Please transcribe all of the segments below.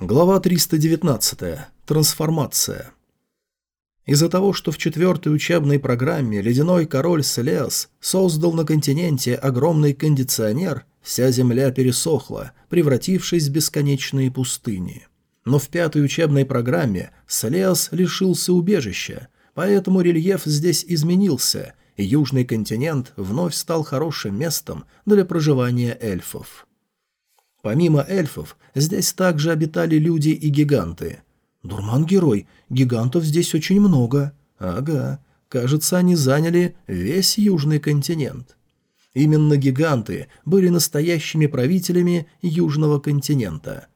Глава 319. Трансформация. Из-за того, что в четвертой учебной программе ледяной король Селеос создал на континенте огромный кондиционер, вся земля пересохла, превратившись в бесконечные пустыни. Но в пятой учебной программе Селеос лишился убежища, поэтому рельеф здесь изменился, и южный континент вновь стал хорошим местом для проживания эльфов. Помимо эльфов, здесь также обитали люди и гиганты. Дурман-герой, гигантов здесь очень много. Ага, кажется, они заняли весь южный континент. Именно гиганты были настоящими правителями южного континента.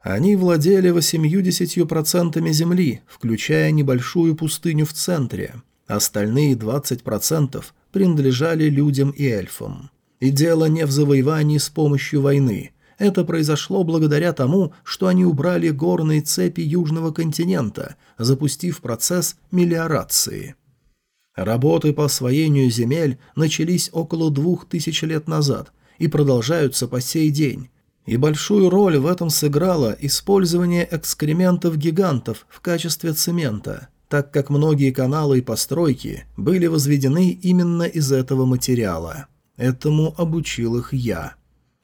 Они владели 80% земли, включая небольшую пустыню в центре. Остальные 20% принадлежали людям и эльфам. И дело не в завоевании с помощью войны – это произошло благодаря тому, что они убрали горные цепи Южного континента, запустив процесс мелиорации. Работы по освоению земель начались около двух тысяч лет назад и продолжаются по сей день. И большую роль в этом сыграло использование экскрементов гигантов в качестве цемента, так как многие каналы и постройки были возведены именно из этого материала. Этому обучил их я.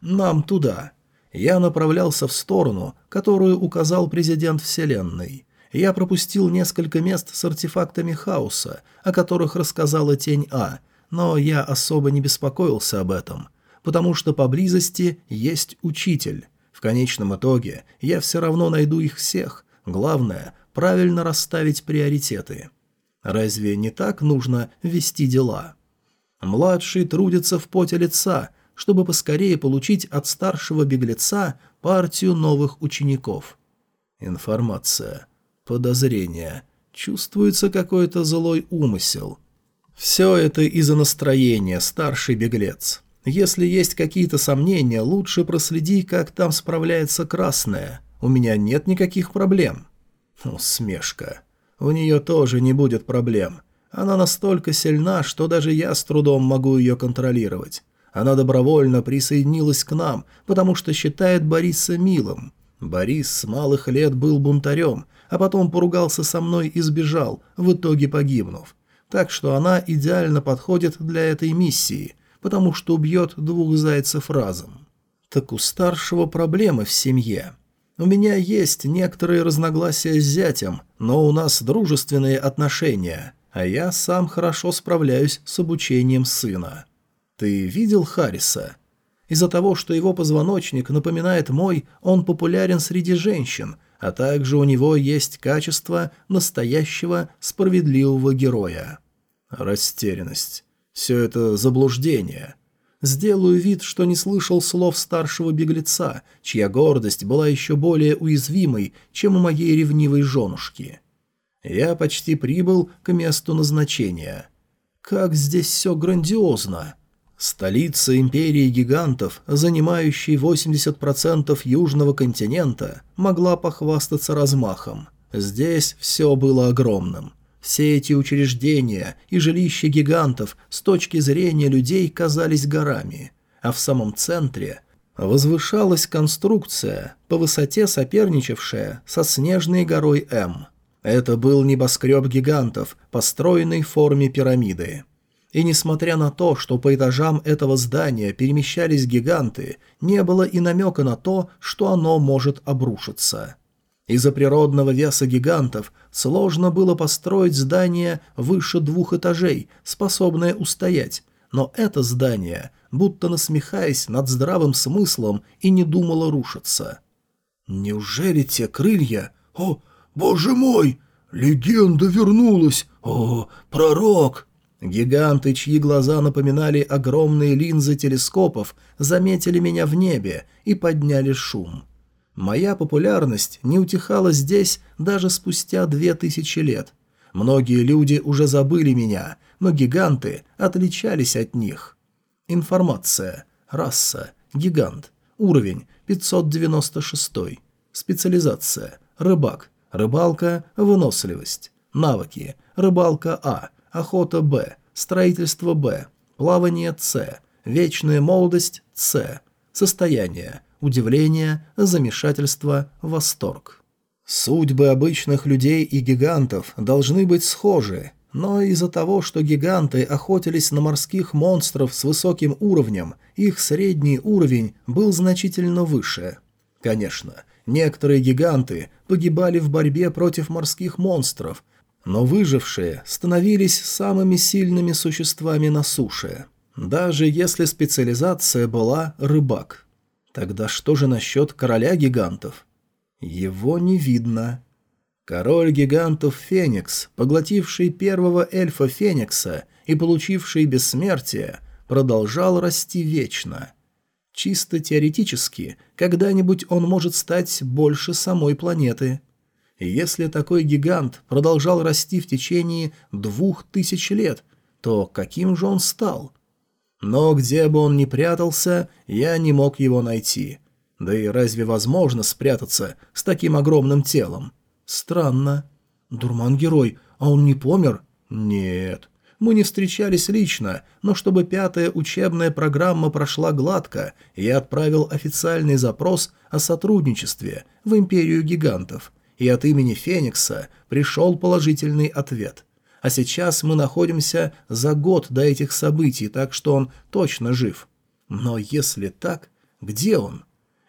Нам туда я направлялся в сторону, которую указал президент Вселенной. Я пропустил несколько мест с артефактами хаоса, о которых рассказала Тень А, но я особо не беспокоился об этом, потому что поблизости есть учитель. В конечном итоге я все равно найду их всех, главное – правильно расставить приоритеты. Разве не так нужно вести дела? Младший трудится в поте лица – чтобы поскорее получить от старшего беглеца партию новых учеников. Информация. Подозрение. Чувствуется какой-то злой умысел. Все это из-за настроения, старший беглец. Если есть какие-то сомнения, лучше проследи, как там справляется красная. У меня нет никаких проблем. Усмешка. У нее тоже не будет проблем. Она настолько сильна, что даже я с трудом могу ее контролировать. Она добровольно присоединилась к нам, потому что считает Бориса милым. Борис с малых лет был бунтарем, а потом поругался со мной и сбежал, в итоге погибнув. Так что она идеально подходит для этой миссии, потому что убьет двух зайцев разом. Так у старшего проблемы в семье. У меня есть некоторые разногласия с зятем, но у нас дружественные отношения, а я сам хорошо справляюсь с обучением сына. Ты видел Харриса? Из-за того, что его позвоночник напоминает мой, он популярен среди женщин, а также у него есть качество настоящего справедливого героя. Растерянность. Все это заблуждение. Сделаю вид, что не слышал слов старшего беглеца, чья гордость была еще более уязвимой, чем у моей ревнивой женушки. Я почти прибыл к месту назначения. Как здесь все грандиозно! Столица империи гигантов, занимающей 80% южного континента, могла похвастаться размахом. Здесь все было огромным. Все эти учреждения и жилища гигантов с точки зрения людей казались горами, а в самом центре возвышалась конструкция, по высоте соперничавшая со снежной горой М. Это был небоскреб гигантов, построенный в форме пирамиды. И несмотря на то, что по этажам этого здания перемещались гиганты, не было и намека на то, что оно может обрушиться. Из-за природного веса гигантов сложно было построить здание выше двух этажей, способное устоять, но это здание, будто насмехаясь над здравым смыслом, и не думало рушиться. «Неужели те крылья? О, боже мой! Легенда вернулась! О, пророк!» Гиганты, чьи глаза напоминали огромные линзы телескопов, заметили меня в небе и подняли шум. Моя популярность не утихала здесь даже спустя две тысячи лет. Многие люди уже забыли меня, но гиганты отличались от них. Информация. Раса. Гигант. Уровень 596. Специализация. Рыбак. Рыбалка. Выносливость. Навыки. Рыбалка А охота Б, строительство Б, плавание С, вечная молодость С, состояние, удивление, замешательство, восторг. Судьбы обычных людей и гигантов должны быть схожи, но из-за того, что гиганты охотились на морских монстров с высоким уровнем, их средний уровень был значительно выше. Конечно, некоторые гиганты погибали в борьбе против морских монстров, но выжившие становились самыми сильными существами на суше, даже если специализация была рыбак. Тогда что же насчет короля гигантов? Его не видно. Король гигантов Феникс, поглотивший первого эльфа Феникса и получивший бессмертие, продолжал расти вечно. Чисто теоретически, когда-нибудь он может стать больше самой планеты. Если такой гигант продолжал расти в течение двух тысяч лет, то каким же он стал? Но где бы он ни прятался, я не мог его найти. Да и разве возможно спрятаться с таким огромным телом? Странно. Дурман-герой, а он не помер? Нет. Мы не встречались лично, но чтобы пятая учебная программа прошла гладко, я отправил официальный запрос о сотрудничестве в Империю Гигантов, и от имени Феникса пришел положительный ответ. А сейчас мы находимся за год до этих событий, так что он точно жив. Но если так, где он?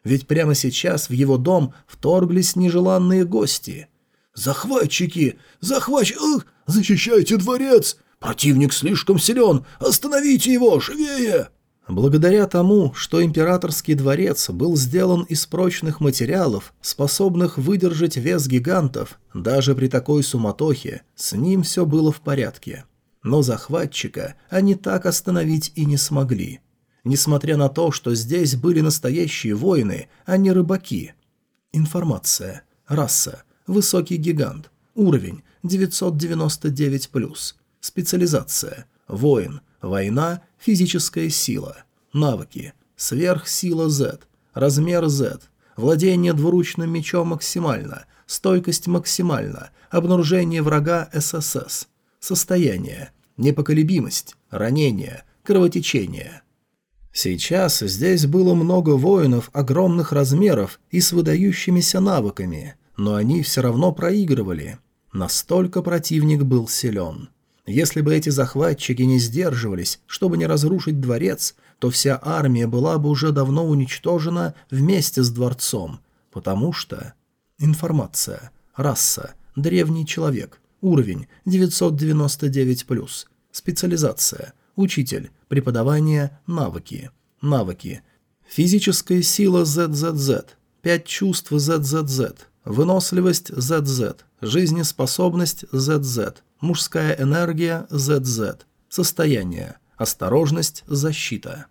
ведь прямо сейчас в его дом вторглись нежеланные гости. «Захватчики! Захватч... Ах! Защищайте дворец! Противник слишком силен! Остановите его! Живее!» Благодаря тому, что императорский дворец был сделан из прочных материалов, способных выдержать вес гигантов, даже при такой суматохе с ним все было в порядке. Но захватчика они так остановить и не смогли несмотря на то, что здесь были настоящие воины, а не рыбаки. Информация. Раса. Высокий гигант. Уровень 999+. Специализация. Воин. Война. Физическая сила. Навыки. Сверхсила Z. Размер Z. Владение двуручным мечом максимально. Стойкость максимально. Обнаружение врага ССС. Состояние. Непоколебимость. Ранение. Кровотечение. Сейчас здесь было много воинов огромных размеров и с выдающимися навыками, но они все равно проигрывали. Настолько противник был силен. Если бы эти захватчики не сдерживались, чтобы не разрушить дворец, то вся армия была бы уже давно уничтожена вместе с дворцом, потому что... Информация. Раса. Древний человек. Уровень 999+. Специализация. Учитель. Преподавание. Навыки. Навыки. Физическая сила ZZZ. Пять чувств ZZZ. Выносливость ZZ. Жизнеспособность ZZ. Мужская энергия ZZ. Состояние. Осторожность. Защита.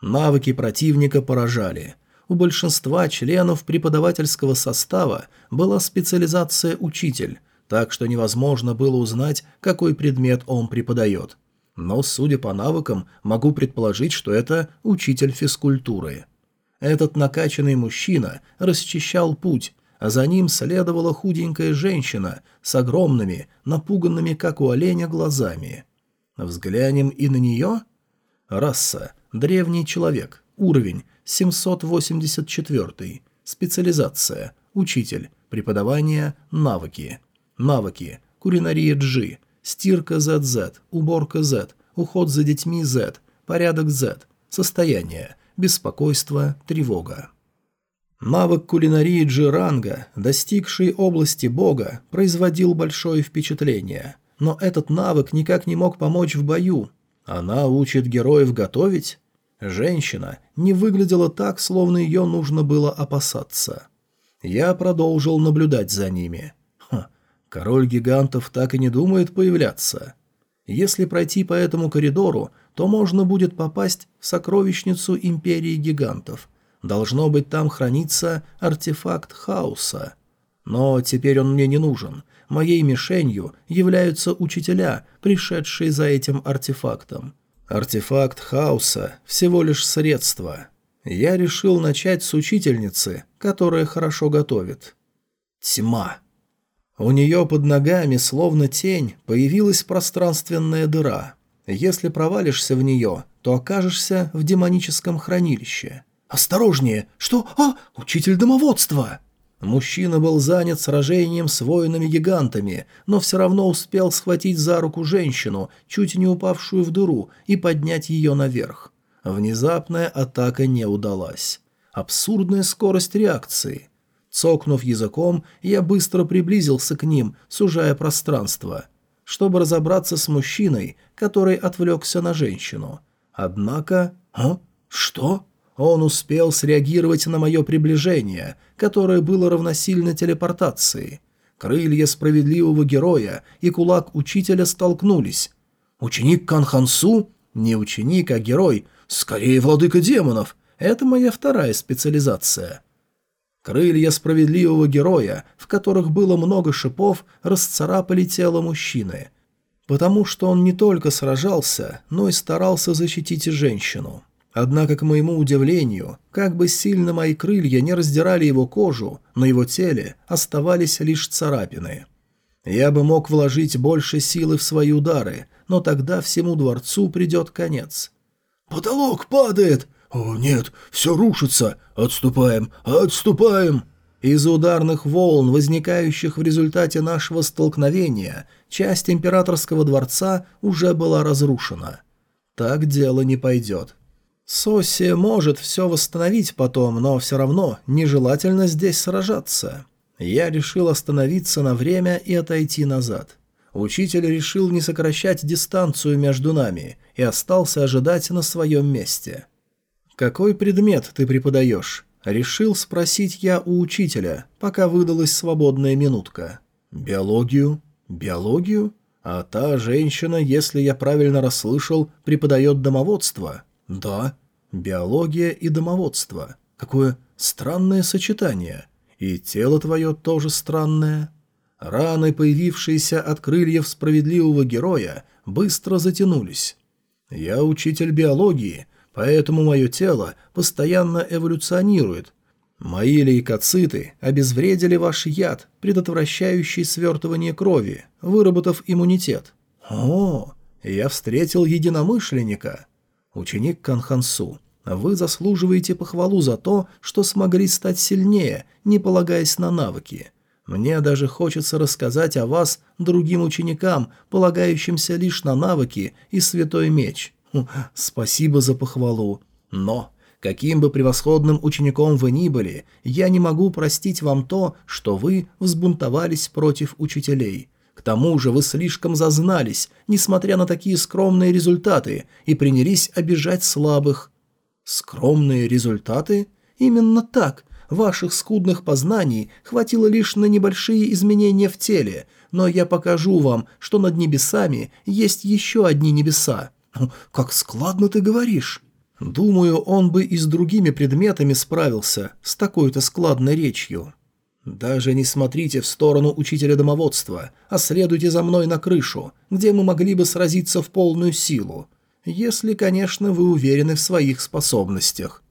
Навыки противника поражали. У большинства членов преподавательского состава была специализация «учитель», так что невозможно было узнать, какой предмет он преподает но, судя по навыкам, могу предположить, что это учитель физкультуры. Этот накачанный мужчина расчищал путь, а за ним следовала худенькая женщина с огромными, напуганными, как у оленя, глазами. Взглянем и на нее? Раса. Древний человек. Уровень. 784. Специализация. Учитель. Преподавание. Навыки. Навыки. Кулинария G. Стирка ZZ, уборка Z, уход за детьми Z, порядок Z, состояние, беспокойство, тревога. Навык кулинарии Джиранга, достигший области бога, производил большое впечатление, но этот навык никак не мог помочь в бою. Она учит героев готовить? Женщина не выглядела так, словно ее нужно было опасаться. Я продолжил наблюдать за ними. Король гигантов так и не думает появляться. Если пройти по этому коридору, то можно будет попасть в сокровищницу Империи гигантов. Должно быть, там хранится артефакт хаоса. Но теперь он мне не нужен. Моей мишенью являются учителя, пришедшие за этим артефактом. Артефакт хаоса – всего лишь средство. Я решил начать с учительницы, которая хорошо готовит. Тьма. У нее под ногами, словно тень, появилась пространственная дыра. Если провалишься в нее, то окажешься в демоническом хранилище. Осторожнее! Что? А, учитель домоводства!» Мужчина был занят сражением с воинами-гигантами, но все равно успел схватить за руку женщину, чуть не упавшую в дыру, и поднять ее наверх. Внезапная атака не удалась. Абсурдная скорость реакции. Цокнув языком, я быстро приблизился к ним, сужая пространство, чтобы разобраться с мужчиной, который отвлекся на женщину. Однако... А? Что? Он успел среагировать на мое приближение, которое было равносильно телепортации. Крылья справедливого героя и кулак учителя столкнулись. Ученик Канхансу? Не ученик, а герой. Скорее, владыка демонов. Это моя вторая специализация. Крылья справедливого героя, в которых было много шипов, расцарапали тело мужчины. Потому что он не только сражался, но и старался защитить женщину. Однако, к моему удивлению, как бы сильно мои крылья не раздирали его кожу, на его теле оставались лишь царапины. Я бы мог вложить больше силы в свои удары, но тогда всему дворцу придет конец. «Потолок падает!» «О, нет, все рушится! Отступаем! Отступаем!» Из ударных волн, возникающих в результате нашего столкновения, часть императорского дворца уже была разрушена. Так дело не пойдет. Соси может все восстановить потом, но все равно нежелательно здесь сражаться. Я решил остановиться на время и отойти назад. Учитель решил не сокращать дистанцию между нами и остался ожидать на своем месте. «Какой предмет ты преподаешь?» Решил спросить я у учителя, пока выдалась свободная минутка. «Биологию? Биологию? А та женщина, если я правильно расслышал, преподает домоводство?» «Да, биология и домоводство. Какое странное сочетание. И тело твое тоже странное». Раны, появившиеся от крыльев справедливого героя, быстро затянулись. «Я учитель биологии, поэтому мое тело постоянно эволюционирует. Мои лейкоциты обезвредили ваш яд, предотвращающий свертывание крови, выработав иммунитет. О, я встретил единомышленника. Ученик Канхансу, вы заслуживаете похвалу за то, что смогли стать сильнее, не полагаясь на навыки. Мне даже хочется рассказать о вас другим ученикам, полагающимся лишь на навыки и святой меч. Хм, спасибо за похвалу. Но, каким бы превосходным учеником вы ни были, я не могу простить вам то, что вы взбунтовались против учителей. К тому же вы слишком зазнались, несмотря на такие скромные результаты, и принялись обижать слабых. Скромные результаты? Именно так. Ваших скудных познаний хватило лишь на небольшие изменения в теле, но я покажу вам, что над небесами есть еще одни небеса. Как складно ты говоришь. Думаю, он бы и с другими предметами справился, с такой-то складной речью. «Даже не смотрите в сторону учителя домоводства, а следуйте за мной на крышу, где мы могли бы сразиться в полную силу. Если, конечно, вы уверены в своих способностях».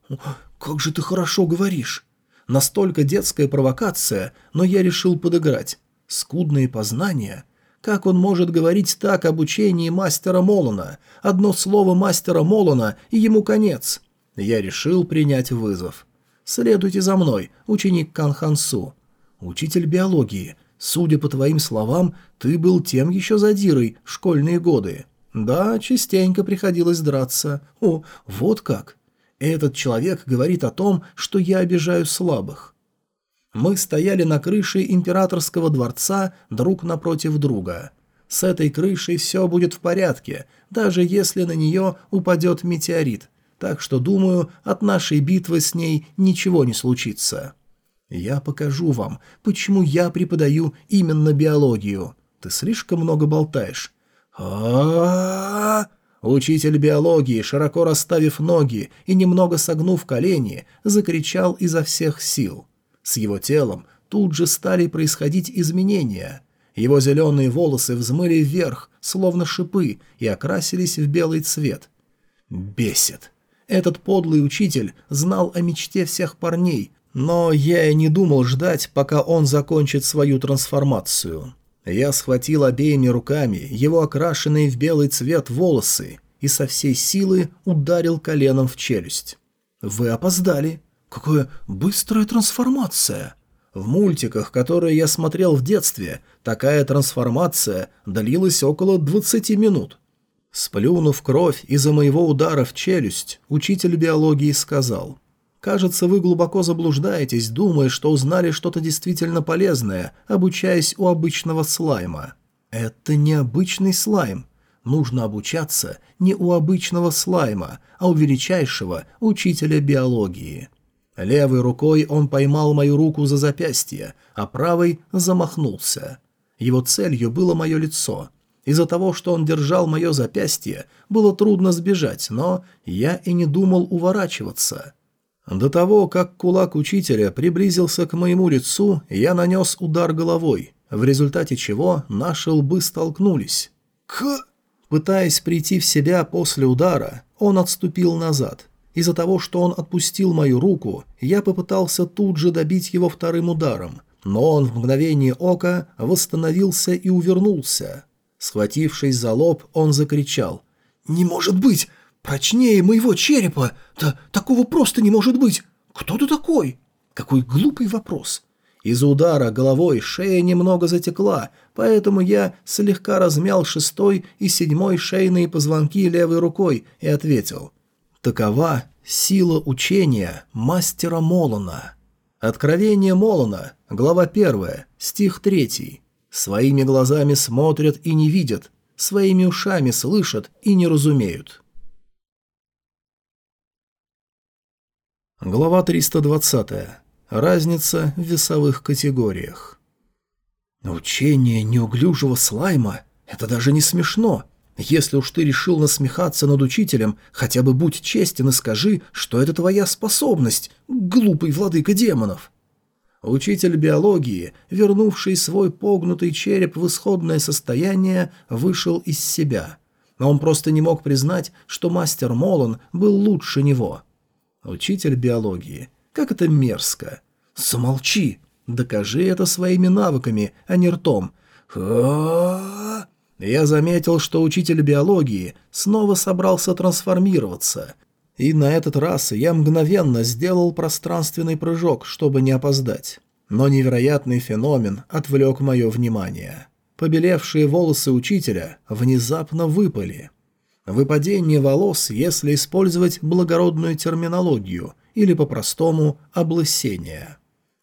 «Как же ты хорошо говоришь!» Настолько детская провокация, но я решил подыграть. Скудные познания. Как он может говорить так об учении мастера Молона? Одно слово мастера Молона, и ему конец. Я решил принять вызов. «Следуйте за мной, ученик Канхансу. «Учитель биологии, судя по твоим словам, ты был тем еще задирой в школьные годы». «Да, частенько приходилось драться. О, вот как. Этот человек говорит о том, что я обижаю слабых». Мы стояли на крыше императорского дворца друг напротив друга. С этой крышей все будет в порядке, даже если на нее упадет метеорит, так что, думаю, от нашей битвы с ней ничего не случится. Я покажу вам, почему я преподаю именно биологию. Ты слишком много болтаешь. а Учитель биологии, широко расставив ноги и немного согнув колени, закричал изо всех сил. С его телом тут же стали происходить изменения. Его зеленые волосы взмыли вверх, словно шипы, и окрасились в белый цвет. Бесит. Этот подлый учитель знал о мечте всех парней, но я и не думал ждать, пока он закончит свою трансформацию. Я схватил обеими руками его окрашенные в белый цвет волосы и со всей силы ударил коленом в челюсть. «Вы опоздали. Какая быстрая трансформация!» В мультиках, которые я смотрел в детстве, такая трансформация длилась около 20 минут. Сплюнув кровь из-за моего удара в челюсть, учитель биологии сказал, «Кажется, вы глубоко заблуждаетесь, думая, что узнали что-то действительно полезное, обучаясь у обычного слайма. Это не обычный слайм. Нужно обучаться не у обычного слайма, а у величайшего учителя биологии». Левой рукой он поймал мою руку за запястье, а правой замахнулся. Его целью было мое лицо — из-за того, что он держал мое запястье, было трудно сбежать, но я и не думал уворачиваться. До того, как кулак учителя приблизился к моему лицу, я нанес удар головой, в результате чего наши лбы столкнулись. К... Пытаясь прийти в себя после удара, он отступил назад. Из-за того, что он отпустил мою руку, я попытался тут же добить его вторым ударом, но он в мгновение ока восстановился и увернулся. Схватившись за лоб, он закричал. «Не может быть! Прочнее моего черепа! Да такого просто не может быть! Кто ты такой?» Какой глупый вопрос. Из удара головой шея немного затекла, поэтому я слегка размял шестой и седьмой шейные позвонки левой рукой и ответил. «Такова сила учения мастера Молона». Откровение Молона, глава 1, стих 3. Своими глазами смотрят и не видят, своими ушами слышат и не разумеют. Глава 320. Разница в весовых категориях. Учение неуглюжего слайма – это даже не смешно. Если уж ты решил насмехаться над учителем, хотя бы будь честен и скажи, что это твоя способность, глупый владыка демонов. Учитель биологии, вернувший свой погнутый череп в исходное состояние, вышел из себя. Но он просто не мог признать, что мастер Молон был лучше него. Учитель биологии. Как это мерзко. Замолчи. Докажи это своими навыками, а не ртом. Я заметил, что учитель биологии снова собрался трансформироваться – и на этот раз я мгновенно сделал пространственный прыжок, чтобы не опоздать. Но невероятный феномен отвлек мое внимание. Побелевшие волосы учителя внезапно выпали. Выпадение волос, если использовать благородную терминологию, или по-простому облысение.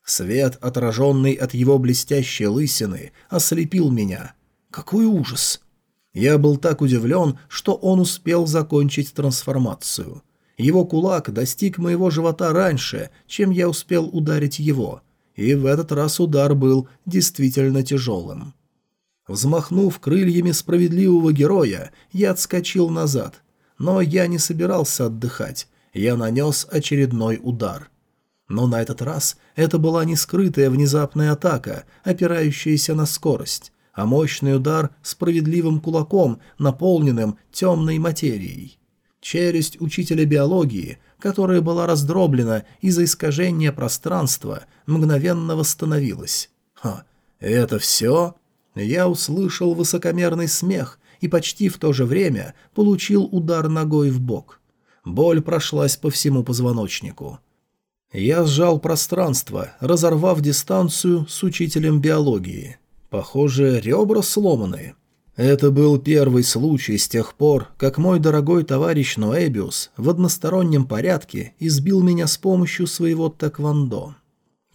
Свет, отраженный от его блестящей лысины, ослепил меня. Какой ужас! Я был так удивлен, что он успел закончить трансформацию. Его кулак достиг моего живота раньше, чем я успел ударить его, и в этот раз удар был действительно тяжелым. Взмахнув крыльями справедливого героя, я отскочил назад. Но я не собирался отдыхать, я нанес очередной удар. Но на этот раз это была не скрытая внезапная атака, опирающаяся на скорость, а мощный удар справедливым кулаком, наполненным темной материей. Челюсть учителя биологии, которая была раздроблена из-за искажения пространства, мгновенно восстановилась. «Ха, это все?» Я услышал высокомерный смех и почти в то же время получил удар ногой в бок. Боль прошлась по всему позвоночнику. Я сжал пространство, разорвав дистанцию с учителем биологии. Похоже, ребра сломаны. Это был первый случай с тех пор, как мой дорогой товарищ Ноэбиус в одностороннем порядке избил меня с помощью своего тэквондо.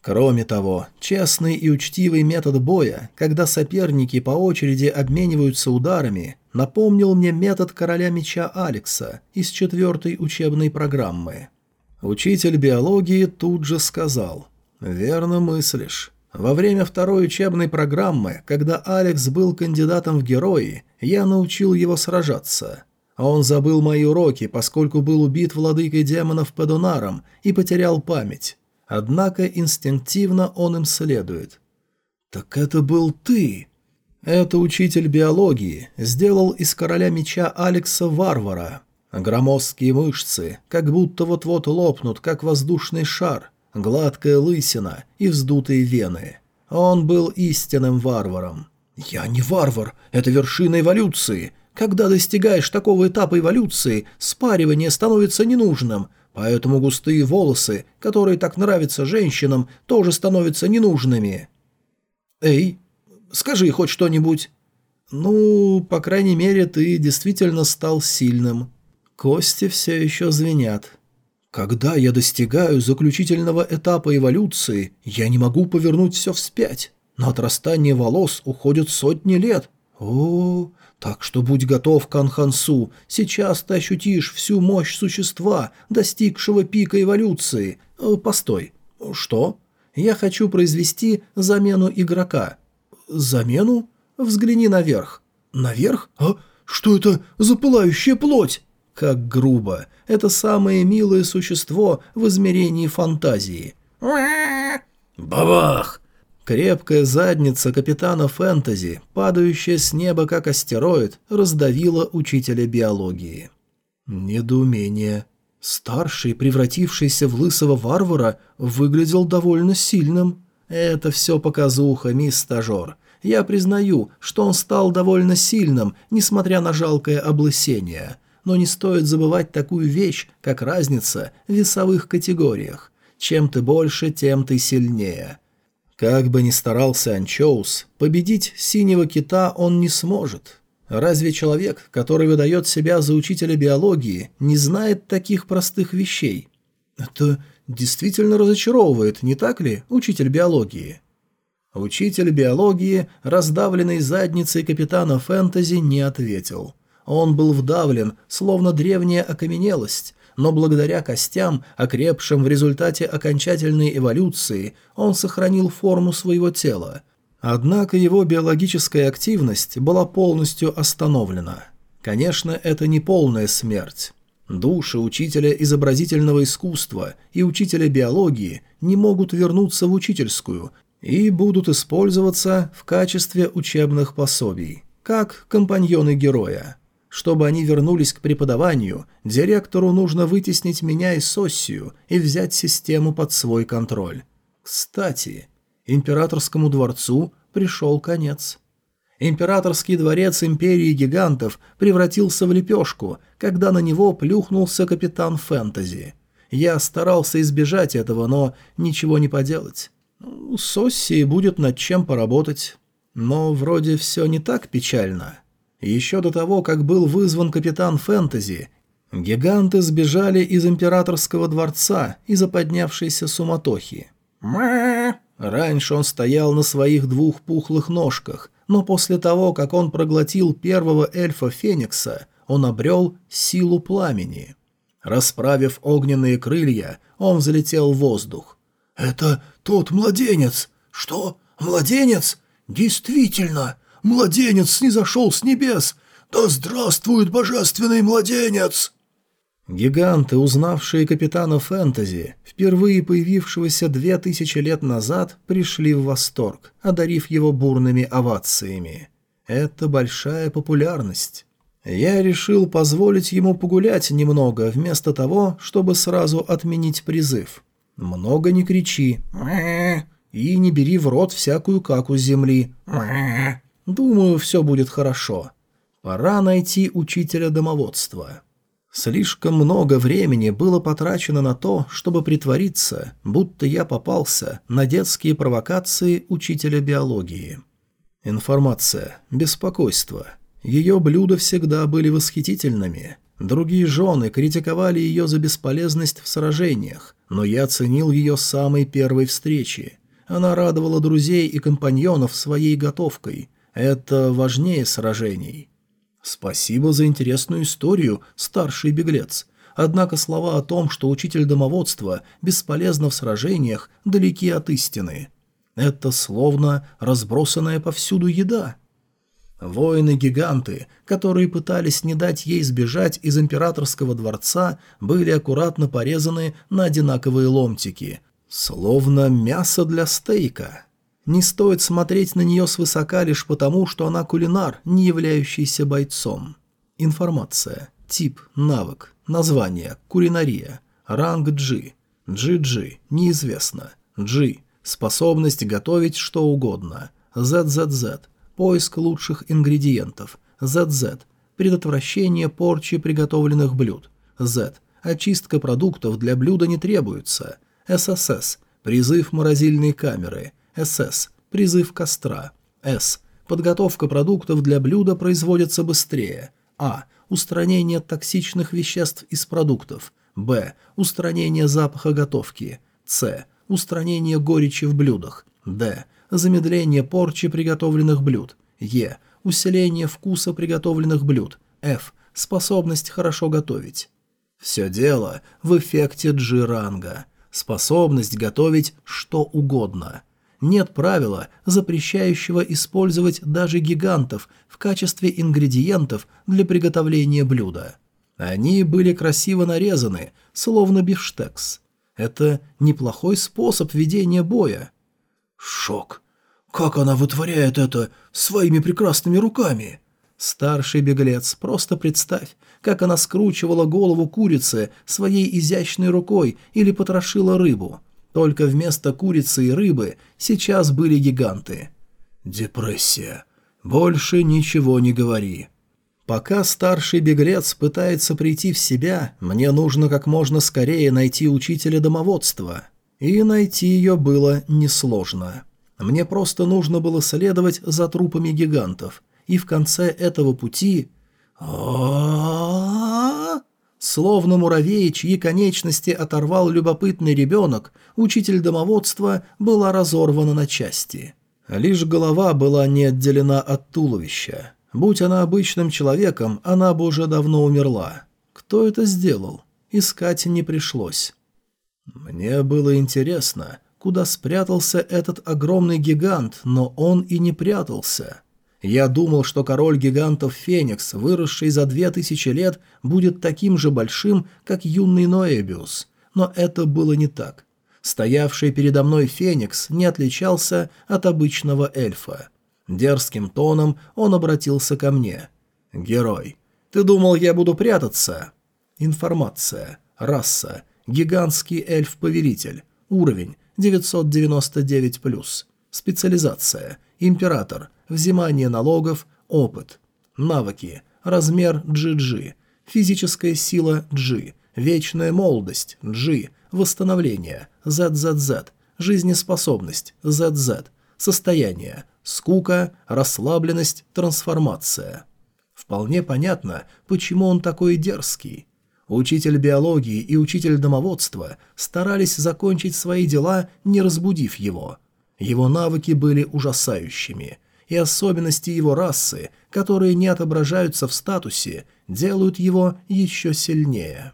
Кроме того, честный и учтивый метод боя, когда соперники по очереди обмениваются ударами, напомнил мне метод короля меча Алекса из четвертой учебной программы. Учитель биологии тут же сказал «Верно мыслишь. Во время второй учебной программы, когда Алекс был кандидатом в герои, я научил его сражаться. Он забыл мои уроки, поскольку был убит владыкой демонов Падонаром и потерял память. Однако инстинктивно он им следует. «Так это был ты!» Это учитель биологии сделал из короля меча Алекса варвара. Громоздкие мышцы, как будто вот-вот лопнут, как воздушный шар, гладкая лысина и вздутые вены. Он был истинным варваром. «Я не варвар, это вершина эволюции. Когда достигаешь такого этапа эволюции, спаривание становится ненужным. Поэтому густые волосы, которые так нравятся женщинам, тоже становятся ненужными. Эй, скажи хоть что-нибудь. Ну, по крайней мере, ты действительно стал сильным. Кости все еще звенят. Когда я достигаю заключительного этапа эволюции, я не могу повернуть все вспять. На отрастание волос уходят сотни лет. О, так что будь готов к Анхансу, сейчас ты ощутишь всю мощь существа, достигшего пика эволюции. Э, постой, что? Я хочу произвести замену игрока. Замену? Взгляни наверх. Наверх? А что это за пылающая плоть? Как грубо. Это самое милое существо в измерении фантазии. Бабах! Крепкая задница капитана фэнтези, падающая с неба как астероид, раздавила учителя биологии. Недоумение. Старший, превратившийся в лысого варвара, выглядел довольно сильным. Это все показуха, мисс стажер. Я признаю, что он стал довольно сильным, несмотря на жалкое облысение. Но не стоит забывать такую вещь, как разница в весовых категориях. Чем ты больше, тем ты сильнее. Как бы ни старался Анчоус, победить синего кита он не сможет. Разве человек, который выдает себя за учителя биологии, не знает таких простых вещей? Это действительно разочаровывает, не так ли, учитель биологии? Учитель биологии, раздавленный задницей капитана фэнтези, не ответил. Он был вдавлен, словно древняя окаменелость, но благодаря костям, окрепшим в результате окончательной эволюции, он сохранил форму своего тела. Однако его биологическая активность была полностью остановлена. Конечно, это не полная смерть. Души учителя изобразительного искусства и учителя биологии не могут вернуться в учительскую и будут использоваться в качестве учебных пособий, как компаньоны героя. Чтобы они вернулись к преподаванию, директору нужно вытеснить меня из Соссию и взять систему под свой контроль. Кстати, императорскому дворцу пришел конец. Императорский дворец Империи Гигантов превратился в лепешку, когда на него плюхнулся капитан Фэнтези. Я старался избежать этого, но ничего не поделать. У Соссии будет над чем поработать. Но вроде все не так печально. Еще до того, как был вызван капитан Фэнтези, гиганты сбежали из императорского дворца из-за поднявшейся суматохи. Раньше он стоял на своих двух пухлых ножках, но после того, как он проглотил первого эльфа Феникса, он обрел силу пламени. Расправив огненные крылья, он взлетел в воздух. «Это тот младенец! Что? Младенец? Действительно! Младенец снизошел с небес! Да здравствует божественный младенец!» Гиганты, узнавшие капитана Фэнтези, впервые появившегося две тысячи лет назад, пришли в восторг, одарив его бурными овациями. Это большая популярность. Я решил позволить ему погулять немного, вместо того, чтобы сразу отменить призыв. Много не кричи. И не бери в рот всякую каку земли. Думаю, все будет хорошо. Пора найти учителя домоводства. Слишком много времени было потрачено на то, чтобы притвориться, будто я попался на детские провокации учителя биологии. Информация. Беспокойство. Ее блюда всегда были восхитительными. Другие жены критиковали ее за бесполезность в сражениях, но я ценил ее самой первой встречи. Она радовала друзей и компаньонов своей готовкой. Это важнее сражений. Спасибо за интересную историю, старший беглец. Однако слова о том, что учитель домоводства бесполезно в сражениях, далеки от истины. Это словно разбросанная повсюду еда. Воины-гиганты, которые пытались не дать ей сбежать из императорского дворца, были аккуратно порезаны на одинаковые ломтики, словно мясо для стейка. Не стоит смотреть на нее свысока лишь потому, что она кулинар, не являющийся бойцом. Информация. Тип, навык, название, кулинария, ранг G. GG, неизвестно. G, способность готовить что угодно. ZZZ, поиск лучших ингредиентов. ZZ, предотвращение порчи приготовленных блюд. Z, Очистка продуктов для блюда не требуется. ССС. Призыв морозильной камеры. СС. Призыв костра. С. Подготовка продуктов для блюда производится быстрее. А. Устранение токсичных веществ из продуктов. Б. Устранение запаха готовки. С. Устранение горечи в блюдах. Д. Замедление порчи приготовленных блюд. Е. Усиление вкуса приготовленных блюд. F. Способность хорошо готовить. Все дело в эффекте G-ранга. Способность готовить что угодно. Нет правила, запрещающего использовать даже гигантов в качестве ингредиентов для приготовления блюда. Они были красиво нарезаны, словно бифштекс. Это неплохой способ ведения боя. Шок. Как она вытворяет это своими прекрасными руками? Старший беглец, просто представь, как она скручивала голову курицы своей изящной рукой или потрошила рыбу. Только вместо курицы и рыбы сейчас были гиганты. Депрессия. Больше ничего не говори. Пока старший беглец пытается прийти в себя, мне нужно как можно скорее найти учителя домоводства. И найти ее было несложно. Мне просто нужно было следовать за трупами гигантов, и в конце этого пути... Словно муравей, чьи конечности оторвал любопытный ребенок, учитель домоводства была разорвана на части. Лишь голова была не отделена от туловища. Будь она обычным человеком, она бы уже давно умерла. Кто это сделал? Искать не пришлось. Мне было интересно, куда спрятался этот огромный гигант, но он и не прятался. Я думал, что король гигантов Феникс, выросший за две тысячи лет, будет таким же большим, как юный Ноэбиус. Но это было не так. Стоявший передо мной Феникс не отличался от обычного эльфа. Дерзким тоном он обратился ко мне. «Герой, ты думал, я буду прятаться?» Информация. Раса. Гигантский эльф-повелитель. Уровень 999+. Специализация. Император. Взимание налогов. Опыт. Навыки. Размер GG. Физическая сила G. Вечная молодость G. Восстановление ZZZ. Жизнеспособность ZZ. Состояние. Скука, расслабленность, трансформация. Вполне понятно, почему он такой дерзкий. Учитель биологии и учитель домоводства старались закончить свои дела, не разбудив его. Его навыки были ужасающими, и особенности его расы, которые не отображаются в статусе, делают его еще сильнее.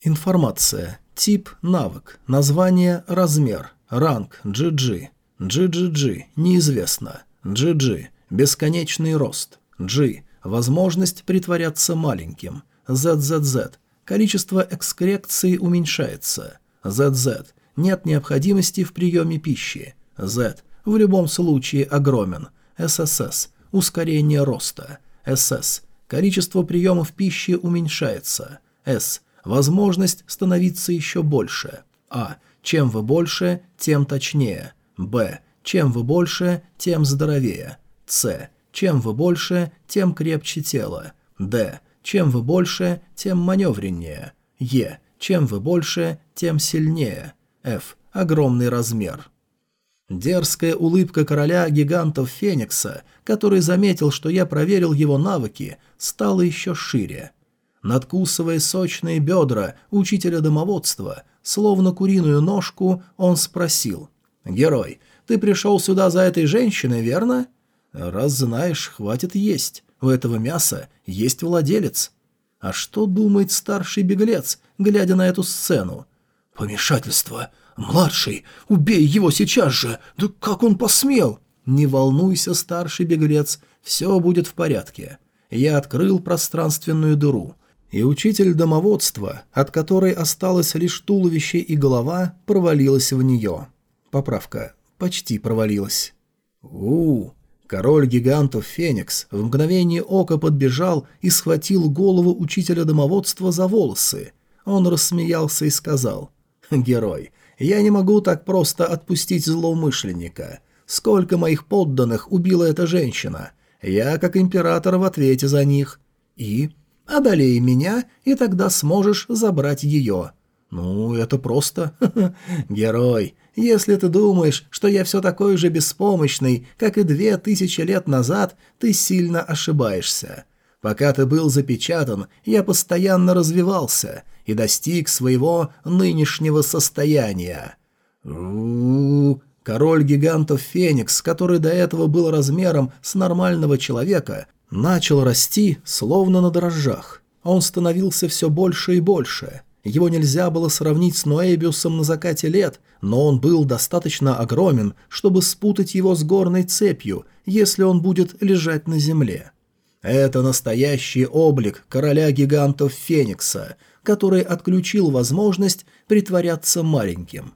Информация. Тип – навык. Название – размер. Ранг – GG. GGG – неизвестно. GG – бесконечный рост. G – возможность притворяться маленьким. ZZZ – Количество экскрекций уменьшается. ZZ. Нет необходимости в приеме пищи. Z. В любом случае огромен. SSS. Ускорение роста. SS. Количество приемов пищи уменьшается. S. Возможность становиться еще больше. А. Чем вы больше, тем точнее. Б. Чем вы больше, тем здоровее. С. Чем вы больше, тем крепче тело. Д. Чем вы больше, тем маневреннее. Е. Чем вы больше, тем сильнее. Ф. Огромный размер. Дерзкая улыбка короля гигантов Феникса, который заметил, что я проверил его навыки, стала еще шире. Надкусывая сочные бедра учителя домоводства, словно куриную ножку, он спросил. «Герой, ты пришел сюда за этой женщиной, верно?» «Раз знаешь, хватит есть. У этого мяса есть владелец. А что думает старший беглец, глядя на эту сцену? «Помешательство! Младший! Убей его сейчас же! Да как он посмел!» «Не волнуйся, старший беглец, все будет в порядке». Я открыл пространственную дыру, и учитель домоводства, от которой осталось лишь туловище и голова, провалилась в нее. Поправка. Почти провалилась. у, Король гигантов Феникс в мгновение ока подбежал и схватил голову учителя домоводства за волосы. Он рассмеялся и сказал, «Герой, я не могу так просто отпустить злоумышленника. Сколько моих подданных убила эта женщина? Я, как император, в ответе за них». И Одолей меня, и тогда сможешь забрать ее». «Ну, это просто. Герой, если ты думаешь, что я все такой же беспомощный, как и две тысячи лет назад, ты сильно ошибаешься. Пока ты был запечатан, я постоянно развивался и достиг своего нынешнего состояния. Король гигантов Феникс, который до этого был размером с нормального человека, начал расти, словно на дрожжах. Он становился все больше и больше. Его нельзя было сравнить с Ноэбиусом на закате лет, но он был достаточно огромен, чтобы спутать его с горной цепью, если он будет лежать на земле. Это настоящий облик короля гигантов Феникса, который отключил возможность притворяться маленьким.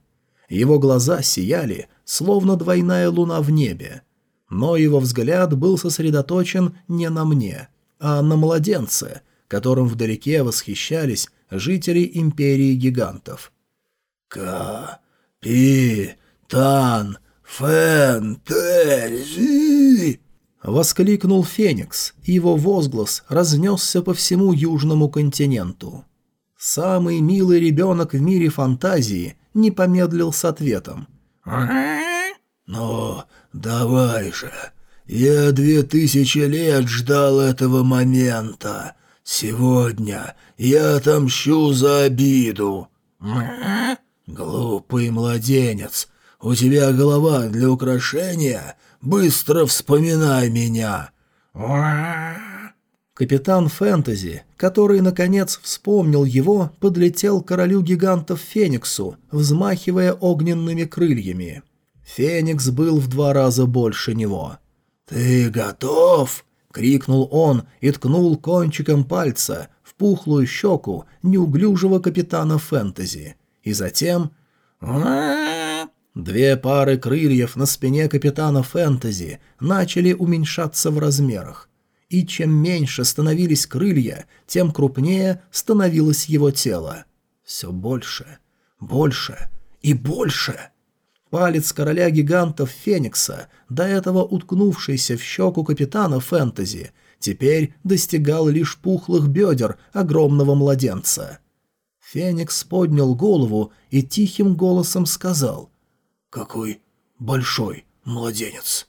Его глаза сияли, словно двойная луна в небе. Но его взгляд был сосредоточен не на мне, а на младенце, которым вдалеке восхищались жители Империи Гигантов. «Ка-пи-тан фэнтези!» Воскликнул Феникс, и его возглас разнесся по всему Южному континенту. Самый милый ребенок в мире фантазии не помедлил с ответом. «Ну, давай же, я две тысячи лет ждал этого момента. Сегодня я отомщу за обиду». «Глупый младенец, у тебя голова для украшения Быстро вспоминай меня!» Капитан Фэнтези, который, наконец, вспомнил его, подлетел к королю гигантов Фениксу, взмахивая огненными крыльями. Феникс был в два раза больше него. «Ты готов?» — крикнул он и ткнул кончиком пальца в пухлую щеку неуглюжего капитана Фэнтези. И затем... Две пары крыльев на спине капитана Фэнтези начали уменьшаться в размерах. И чем меньше становились крылья, тем крупнее становилось его тело. Все больше, больше и больше. Палец короля гигантов Феникса, до этого уткнувшийся в щеку капитана Фэнтези, теперь достигал лишь пухлых бедер огромного младенца. Феникс поднял голову и тихим голосом сказал какой большой младенец.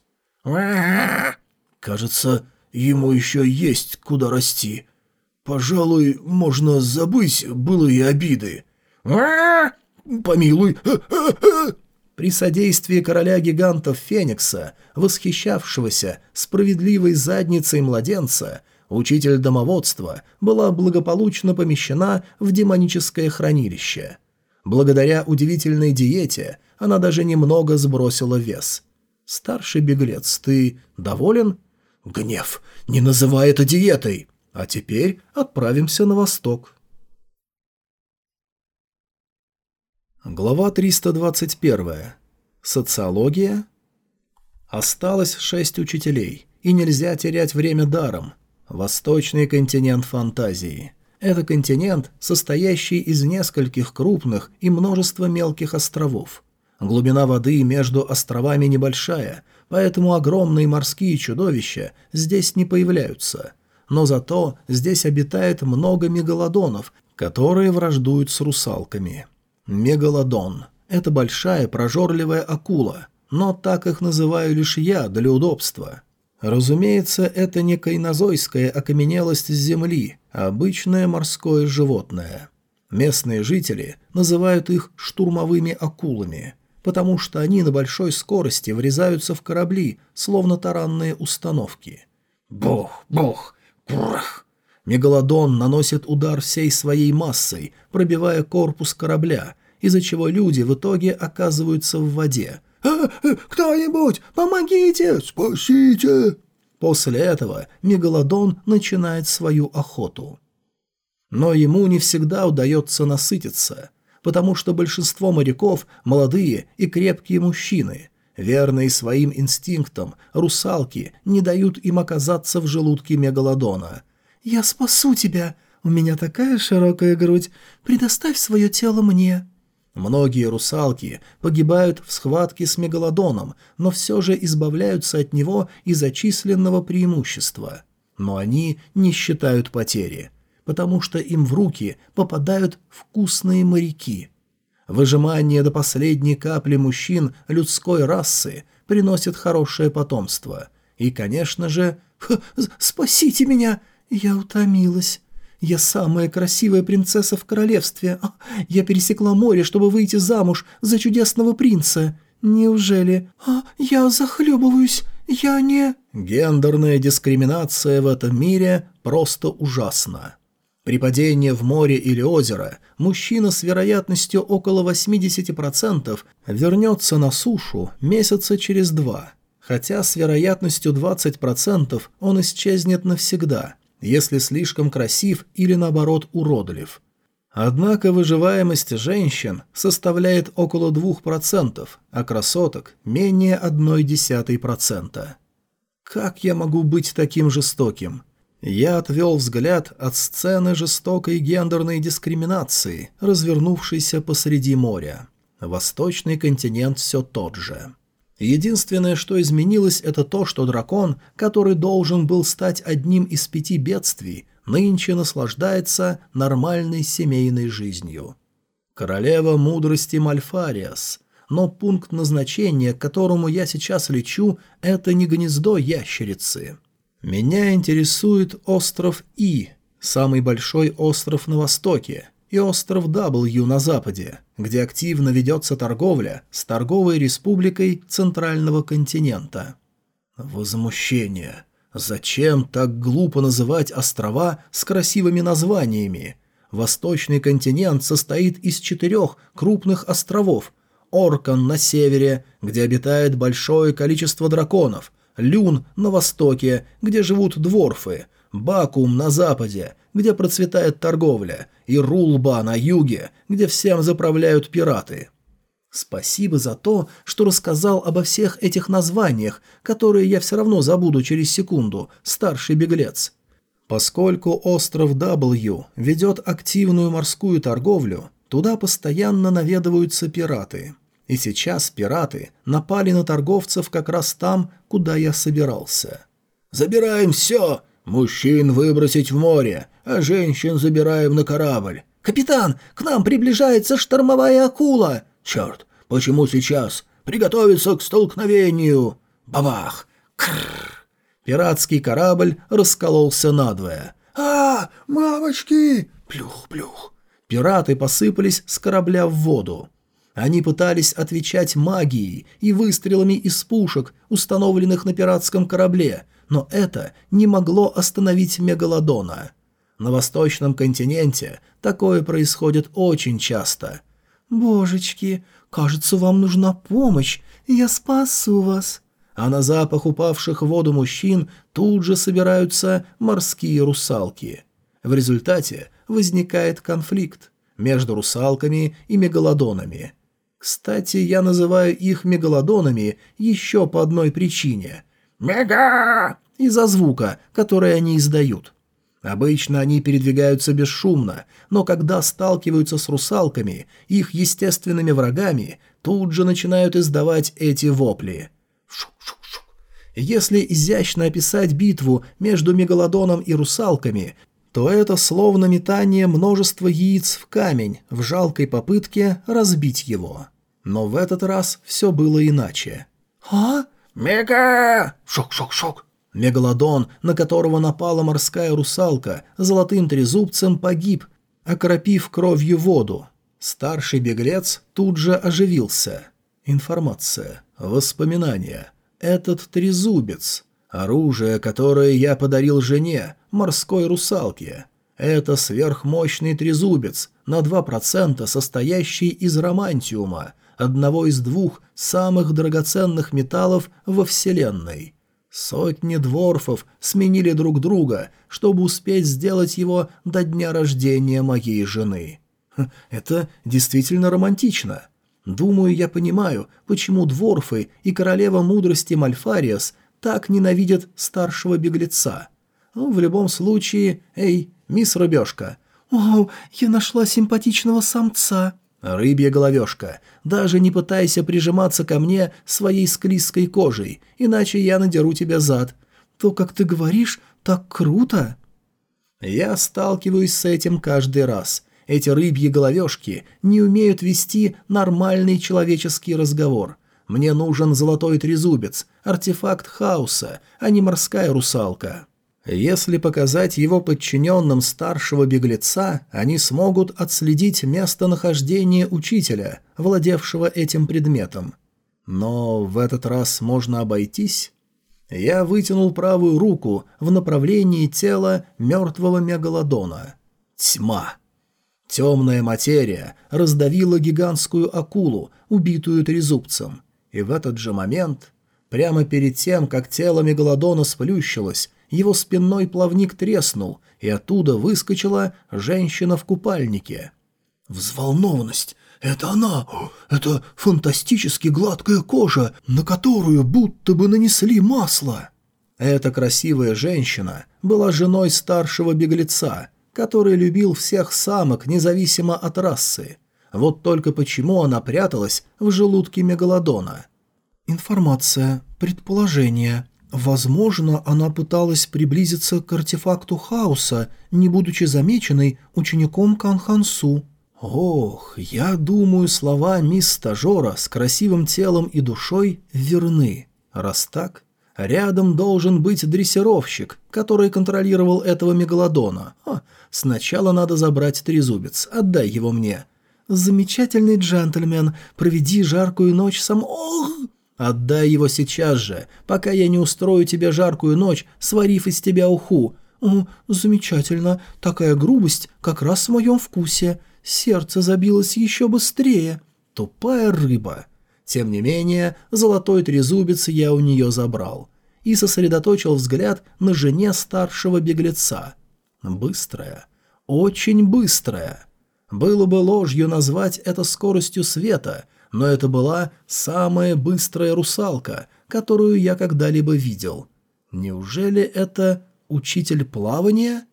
Кажется, ему еще есть куда расти. Пожалуй, можно забыть былые обиды. Помилуй. При содействии короля гигантов Феникса, восхищавшегося справедливой задницей младенца, учитель домоводства была благополучно помещена в демоническое хранилище. Благодаря удивительной диете она даже немного сбросила вес. «Старший беглец, ты доволен?» «Гнев! Не называй это диетой!» «А теперь отправимся на восток». Глава 321. Социология. Осталось шесть учителей, и нельзя терять время даром. Восточный континент фантазии. Это континент, состоящий из нескольких крупных и множества мелких островов. Глубина воды между островами небольшая, поэтому огромные морские чудовища здесь не появляются. Но зато здесь обитает много мегалодонов, которые враждуют с русалками. Мегалодон – это большая прожорливая акула, но так их называю лишь я для удобства. Разумеется, это не кайнозойская окаменелость земли, а обычное морское животное. Местные жители называют их штурмовыми акулами – потому что они на большой скорости врезаются в корабли, словно таранные установки. Бог, бог, крах! Мегалодон наносит удар всей своей массой, пробивая корпус корабля, из-за чего люди в итоге оказываются в воде. «А, э, «Кто-нибудь, помогите! Спасите!» После этого Мегалодон начинает свою охоту. Но ему не всегда удается насытиться потому что большинство моряков – молодые и крепкие мужчины. Верные своим инстинктам, русалки не дают им оказаться в желудке мегалодона. «Я спасу тебя! У меня такая широкая грудь! Предоставь свое тело мне!» Многие русалки погибают в схватке с мегалодоном, но все же избавляются от него из-за численного преимущества. Но они не считают потери – потому что им в руки попадают вкусные моряки. Выжимание до последней капли мужчин людской расы приносит хорошее потомство. И, конечно же... «Спасите меня! Я утомилась!» «Я самая красивая принцесса в королевстве. Я пересекла море, чтобы выйти замуж за чудесного принца. Неужели? А, я захлебываюсь. Я не...» Гендерная дискриминация в этом мире просто ужасна. При падении в море или озеро мужчина с вероятностью около 80% вернется на сушу месяца через два, хотя с вероятностью 20% он исчезнет навсегда, если слишком красив или наоборот уродлив. Однако выживаемость женщин составляет около 2%, а красоток – менее 0,1%. Как я могу быть таким жестоким? Я отвел взгляд от сцены жестокой гендерной дискриминации, развернувшейся посреди моря. Восточный континент все тот же. Единственное, что изменилось, это то, что дракон, который должен был стать одним из пяти бедствий, нынче наслаждается нормальной семейной жизнью. Королева мудрости Мальфариас. Но пункт назначения, к которому я сейчас лечу, это не гнездо ящерицы. Меня интересует остров И, самый большой остров на востоке, и остров W на западе, где активно ведется торговля с торговой республикой Центрального континента. Возмущение. Зачем так глупо называть острова с красивыми названиями? Восточный континент состоит из четырех крупных островов. Оркан на севере, где обитает большое количество драконов, Люн на востоке, где живут дворфы, Бакум на западе, где процветает торговля, и Рулба на юге, где всем заправляют пираты. Спасибо за то, что рассказал обо всех этих названиях, которые я все равно забуду через секунду, старший беглец. Поскольку остров W ведет активную морскую торговлю, туда постоянно наведываются пираты. И сейчас пираты напали на торговцев как раз там, куда я собирался. «Забираем все! Мужчин выбросить в море, а женщин забираем на корабль. Капитан, к нам приближается штормовая акула! Черт, почему сейчас? Приготовиться к столкновению! Бабах! Крррр!» Пиратский корабль раскололся надвое. «А, мамочки!» Плюх-плюх. Пираты посыпались с корабля в воду. Они пытались отвечать магией и выстрелами из пушек, установленных на пиратском корабле, но это не могло остановить Мегалодона. На восточном континенте такое происходит очень часто. «Божечки, кажется, вам нужна помощь, я спасу вас». А на запах упавших в воду мужчин тут же собираются морские русалки. В результате возникает конфликт между русалками и мегалодонами – кстати, я называю их мегалодонами еще по одной причине. «Мега!» из-за звука, который они издают. Обычно они передвигаются бесшумно, но когда сталкиваются с русалками, их естественными врагами, тут же начинают издавать эти вопли. Если изящно описать битву между мегалодоном и русалками, то это словно метание множества яиц в камень в жалкой попытке разбить его. Но в этот раз все было иначе. «А? Мега!» «Шок-шок-шок!» Мегалодон, на которого напала морская русалка, золотым трезубцем погиб, окропив кровью воду. Старший беглец тут же оживился. Информация. Воспоминания. Этот трезубец. Оружие, которое я подарил жене, морской русалке. Это сверхмощный трезубец, на 2% состоящий из романтиума – одного из двух самых драгоценных металлов во Вселенной. Сотни дворфов сменили друг друга, чтобы успеть сделать его до дня рождения моей жены. Это действительно романтично. Думаю, я понимаю, почему дворфы и королева мудрости Мальфариас так ненавидят старшего беглеца. Ну, в любом случае, эй, мисс Рыбешка. «О, я нашла симпатичного самца», «Рыбья головешка, даже не пытайся прижиматься ко мне своей склизкой кожей, иначе я надеру тебя зад. То, как ты говоришь, так круто!» Я сталкиваюсь с этим каждый раз. Эти рыбьи головешки не умеют вести нормальный человеческий разговор. Мне нужен золотой трезубец, артефакт хаоса, а не морская русалка. Если показать его подчиненным старшего беглеца, они смогут отследить местонахождение учителя, владевшего этим предметом. Но в этот раз можно обойтись. Я вытянул правую руку в направлении тела мертвого мегалодона. Тьма. Темная материя раздавила гигантскую акулу, убитую трезубцем. И в этот же момент, прямо перед тем, как тело мегалодона сплющилось, его спинной плавник треснул, и оттуда выскочила женщина в купальнике. «Взволнованность! Это она! Это фантастически гладкая кожа, на которую будто бы нанесли масло!» Эта красивая женщина была женой старшего беглеца, который любил всех самок, независимо от расы. Вот только почему она пряталась в желудке мегалодона. Информация, предположение, Возможно, она пыталась приблизиться к артефакту хаоса, не будучи замеченной учеником Канхансу. Ох, я думаю, слова мисс Стажера с красивым телом и душой верны. Раз так, рядом должен быть дрессировщик, который контролировал этого мегалодона. О, сначала надо забрать трезубец, отдай его мне. Замечательный джентльмен, проведи жаркую ночь сам... Ох! Отдай его сейчас же, пока я не устрою тебе жаркую ночь, сварив из тебя уху. О, замечательно, такая грубость как раз в моем вкусе. Сердце забилось еще быстрее. Тупая рыба. Тем не менее, золотой трезубец я у нее забрал. И сосредоточил взгляд на жене старшего беглеца. Быстрая. Очень быстрая. Было бы ложью назвать это скоростью света — но это была самая быстрая русалка, которую я когда-либо видел. Неужели это учитель плавания?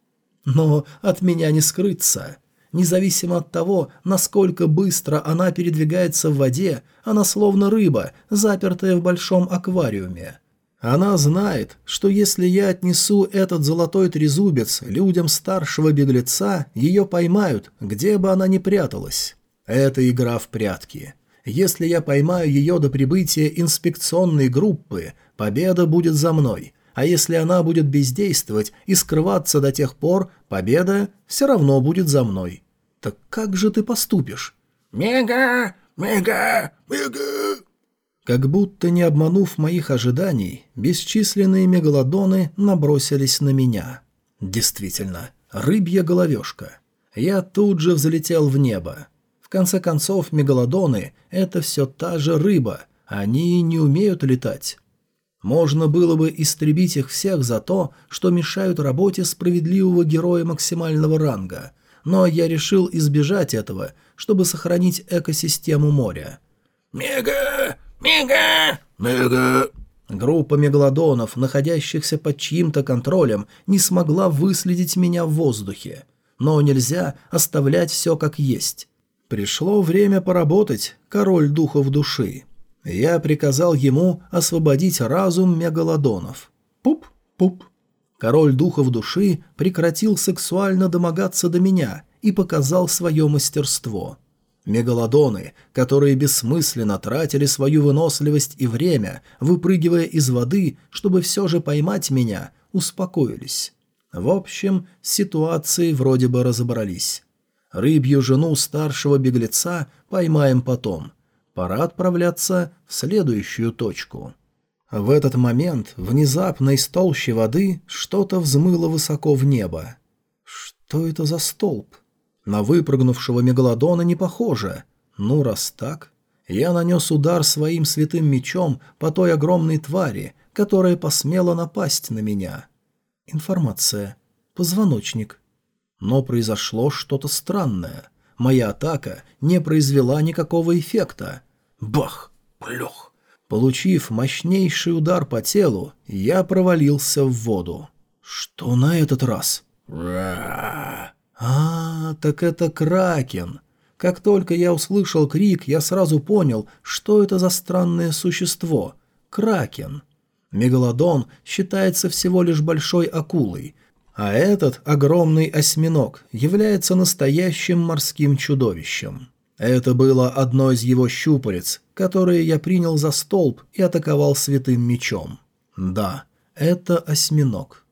Но от меня не скрыться. Независимо от того, насколько быстро она передвигается в воде, она словно рыба, запертая в большом аквариуме. Она знает, что если я отнесу этот золотой трезубец людям старшего беглеца, ее поймают, где бы она ни пряталась. Это игра в прятки. Если я поймаю ее до прибытия инспекционной группы, победа будет за мной, а если она будет бездействовать и скрываться до тех пор, победа все равно будет за мной. Так как же ты поступишь? «Мега! Мега! Мега!» Как будто не обманув моих ожиданий, бесчисленные мегалодоны набросились на меня. Действительно, рыбья головешка. Я тут же взлетел в небо конце концов, мегалодоны – это все та же рыба, они не умеют летать. Можно было бы истребить их всех за то, что мешают работе справедливого героя максимального ранга, но я решил избежать этого, чтобы сохранить экосистему моря. «Мега! Мега! Мега!» Группа мегалодонов, находящихся под чьим-то контролем, не смогла выследить меня в воздухе. Но нельзя оставлять все как есть. Пришло время поработать, король духов души. Я приказал ему освободить разум мегалодонов. Пуп-пуп. Король духов души прекратил сексуально домогаться до меня и показал свое мастерство. Мегалодоны, которые бессмысленно тратили свою выносливость и время, выпрыгивая из воды, чтобы все же поймать меня, успокоились. В общем, с ситуацией вроде бы разобрались. Рыбью жену старшего беглеца поймаем потом. Пора отправляться в следующую точку. В этот момент внезапно из толщи воды что-то взмыло высоко в небо. Что это за столб? На выпрыгнувшего мегалодона не похоже. Ну, раз так... Я нанес удар своим святым мечом по той огромной твари, которая посмела напасть на меня. Информация. Позвоночник. Но произошло что-то странное. Моя атака не произвела никакого эффекта. Бах! Плюх! Получив мощнейший удар по телу, я провалился в воду. Что на этот раз? А, так это Кракен. Как только я услышал крик, я сразу понял, что это за странное существо. Кракен. Мегалодон считается всего лишь большой акулой, А этот огромный осьминог является настоящим морским чудовищем. Это было одно из его щупалец, которые я принял за столб и атаковал святым мечом. Да, это осьминог.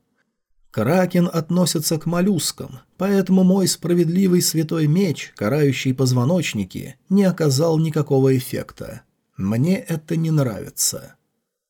Кракен относится к моллюскам, поэтому мой справедливый святой меч, карающий позвоночники, не оказал никакого эффекта. Мне это не нравится.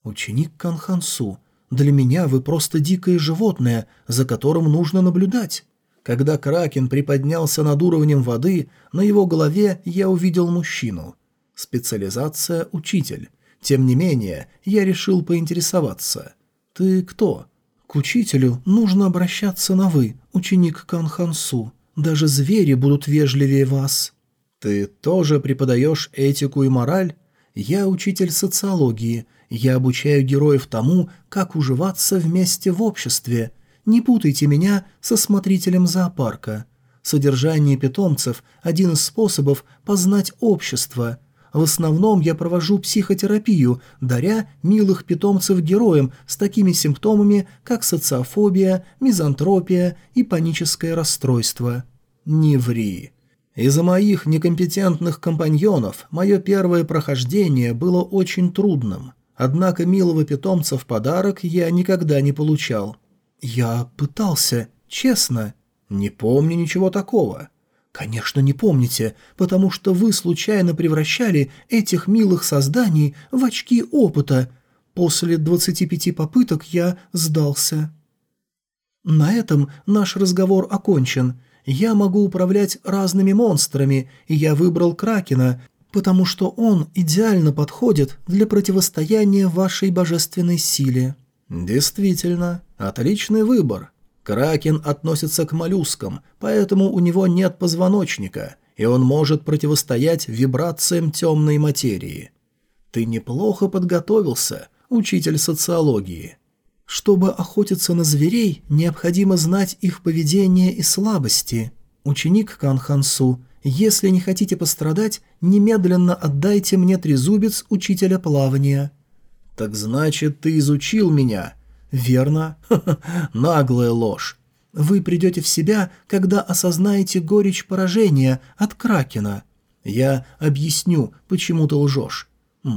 Ученик Канхансу, для меня вы просто дикое животное, за которым нужно наблюдать. Когда Кракен приподнялся над уровнем воды, на его голове я увидел мужчину. Специализация «Учитель». Тем не менее, я решил поинтересоваться. «Ты кто?» «К учителю нужно обращаться на «вы», ученик Канхансу. Даже звери будут вежливее вас». «Ты тоже преподаешь этику и мораль?» «Я учитель социологии. Я обучаю героев тому, как уживаться вместе в обществе. Не путайте меня со смотрителем зоопарка. Содержание питомцев – один из способов познать общество. В основном я провожу психотерапию, даря милых питомцев героям с такими симптомами, как социофобия, мизантропия и паническое расстройство. Не ври. Из-за моих некомпетентных компаньонов мое первое прохождение было очень трудным. Однако милого питомца в подарок я никогда не получал. «Я пытался, честно. Не помню ничего такого». «Конечно, не помните, потому что вы случайно превращали этих милых созданий в очки опыта. После 25 попыток я сдался». «На этом наш разговор окончен. Я могу управлять разными монстрами, и я выбрал Кракена, потому что он идеально подходит для противостояния вашей божественной силе». «Действительно, отличный выбор. Кракен относится к моллюскам, поэтому у него нет позвоночника, и он может противостоять вибрациям темной материи. Ты неплохо подготовился, учитель социологии. Чтобы охотиться на зверей, необходимо знать их поведение и слабости. Ученик Канхансу, если не хотите пострадать, немедленно отдайте мне трезубец учителя плавания». «Так значит, ты изучил меня?» «Верно. Наглая ложь. Вы придете в себя, когда осознаете горечь поражения от Кракена. Я объясню, почему ты лжешь.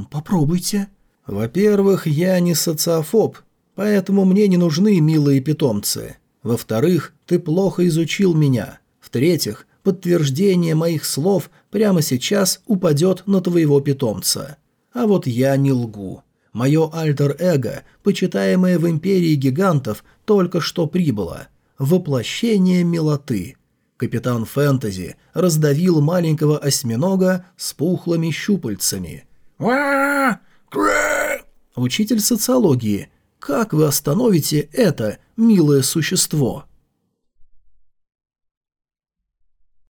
Попробуйте». «Во-первых, я не социофоб, поэтому мне не нужны милые питомцы. Во-вторых, ты плохо изучил меня. В-третьих, подтверждение моих слов прямо сейчас упадет на твоего питомца. А вот я не лгу. Мое альтер-эго, почитаемое в Империи Гигантов, только что прибыло. Воплощение милоты. Капитан Фэнтези раздавил маленького осьминога с пухлыми щупальцами. Учитель социологии, как вы остановите это, милое существо?»